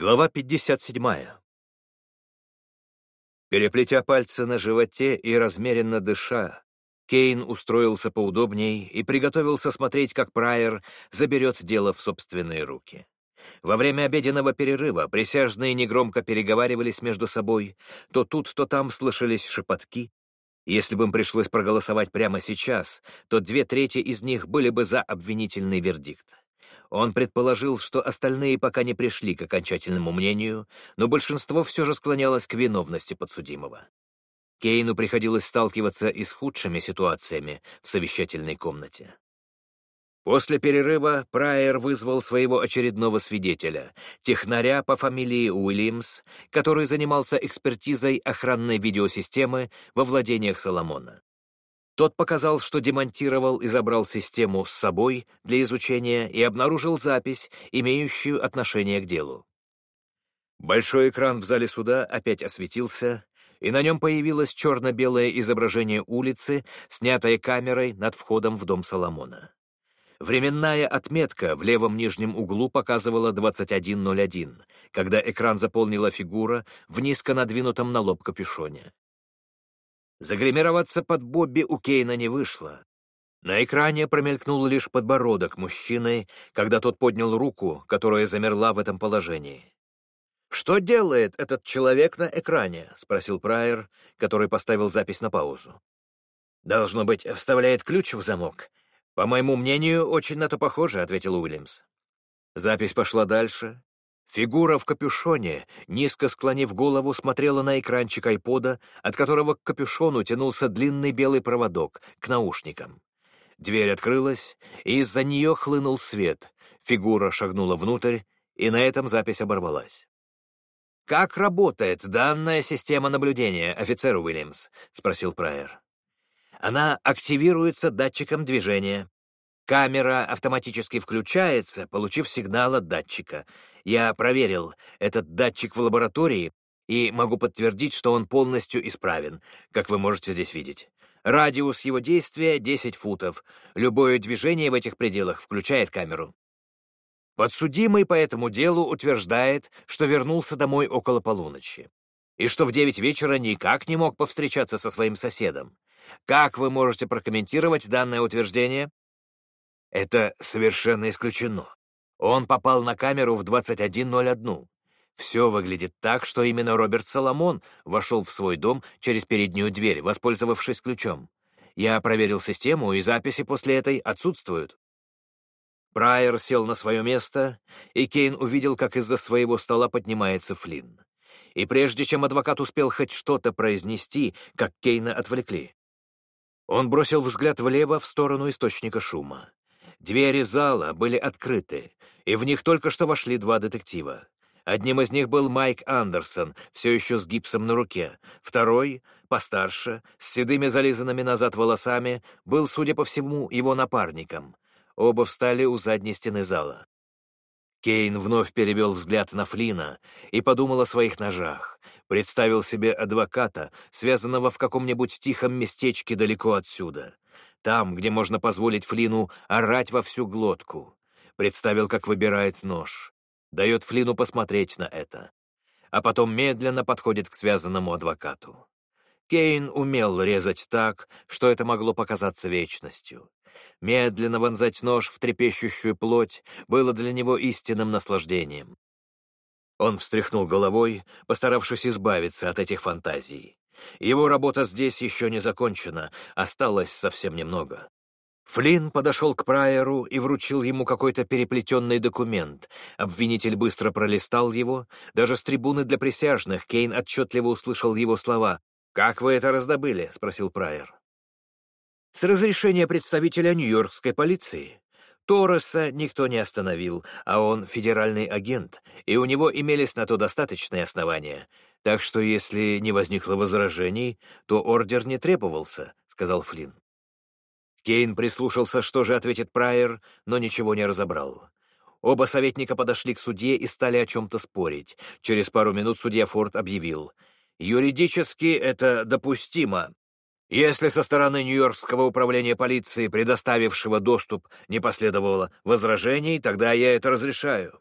Глава 57. Переплетя пальцы на животе и размеренно дыша, Кейн устроился поудобней и приготовился смотреть, как Прайер заберет дело в собственные руки. Во время обеденного перерыва присяжные негромко переговаривались между собой, то тут, то там слышались шепотки. Если бы им пришлось проголосовать прямо сейчас, то две трети из них были бы за обвинительный вердикт. Он предположил, что остальные пока не пришли к окончательному мнению, но большинство все же склонялось к виновности подсудимого. Кейну приходилось сталкиваться и с худшими ситуациями в совещательной комнате. После перерыва Прайер вызвал своего очередного свидетеля, технаря по фамилии Уильямс, который занимался экспертизой охранной видеосистемы во владениях Соломона. Тот показал, что демонтировал и забрал систему с собой для изучения и обнаружил запись, имеющую отношение к делу. Большой экран в зале суда опять осветился, и на нем появилось черно-белое изображение улицы, снятое камерой над входом в дом Соломона. Временная отметка в левом нижнем углу показывала 21.01, когда экран заполнила фигура в низко надвинутом на лоб капюшоне. Загримироваться под Бобби у Кейна не вышло. На экране промелькнул лишь подбородок мужчины, когда тот поднял руку, которая замерла в этом положении. «Что делает этот человек на экране?» — спросил Прайер, который поставил запись на паузу. «Должно быть, вставляет ключ в замок. По моему мнению, очень на то похоже», — ответил Уильямс. Запись пошла дальше, Фигура в капюшоне, низко склонив голову, смотрела на экранчик айпода, от которого к капюшону тянулся длинный белый проводок, к наушникам. Дверь открылась, и из-за нее хлынул свет. Фигура шагнула внутрь, и на этом запись оборвалась. «Как работает данная система наблюдения, офицер Уильямс?» — спросил Прайер. «Она активируется датчиком движения. Камера автоматически включается, получив сигнал от датчика. Я проверил этот датчик в лаборатории и могу подтвердить, что он полностью исправен, как вы можете здесь видеть. Радиус его действия — 10 футов. Любое движение в этих пределах включает камеру. Подсудимый по этому делу утверждает, что вернулся домой около полуночи и что в 9 вечера никак не мог повстречаться со своим соседом. Как вы можете прокомментировать данное утверждение? Это совершенно исключено. Он попал на камеру в 21.01. Все выглядит так, что именно Роберт Соломон вошел в свой дом через переднюю дверь, воспользовавшись ключом. Я проверил систему, и записи после этой отсутствуют. Прайер сел на свое место, и Кейн увидел, как из-за своего стола поднимается Флинн. И прежде чем адвокат успел хоть что-то произнести, как Кейна отвлекли. Он бросил взгляд влево в сторону источника шума. Двери зала были открыты, и в них только что вошли два детектива. Одним из них был Майк Андерсон, все еще с гипсом на руке. Второй, постарше, с седыми зализанными назад волосами, был, судя по всему, его напарником. Оба встали у задней стены зала. Кейн вновь перевел взгляд на Флина и подумал о своих ножах. Представил себе адвоката, связанного в каком-нибудь тихом местечке далеко отсюда там, где можно позволить Флину орать во всю глотку. Представил, как выбирает нож. Дает Флину посмотреть на это. А потом медленно подходит к связанному адвокату. Кейн умел резать так, что это могло показаться вечностью. Медленно вонзать нож в трепещущую плоть было для него истинным наслаждением. Он встряхнул головой, постаравшись избавиться от этих фантазий. Его работа здесь еще не закончена, осталось совсем немного. Флинн подошел к Прайеру и вручил ему какой-то переплетенный документ. Обвинитель быстро пролистал его. Даже с трибуны для присяжных Кейн отчетливо услышал его слова. «Как вы это раздобыли?» — спросил Прайер. «С разрешения представителя Нью-Йоркской полиции. Торреса никто не остановил, а он федеральный агент, и у него имелись на то достаточные основания. Так что если не возникло возражений, то ордер не требовался, — сказал Флинн. Кейн прислушался, что же ответит Прайер, но ничего не разобрал. Оба советника подошли к судье и стали о чем-то спорить. Через пару минут судья Форд объявил. «Юридически это допустимо. Если со стороны Нью-Йоркского управления полиции, предоставившего доступ, не последовало возражений, тогда я это разрешаю».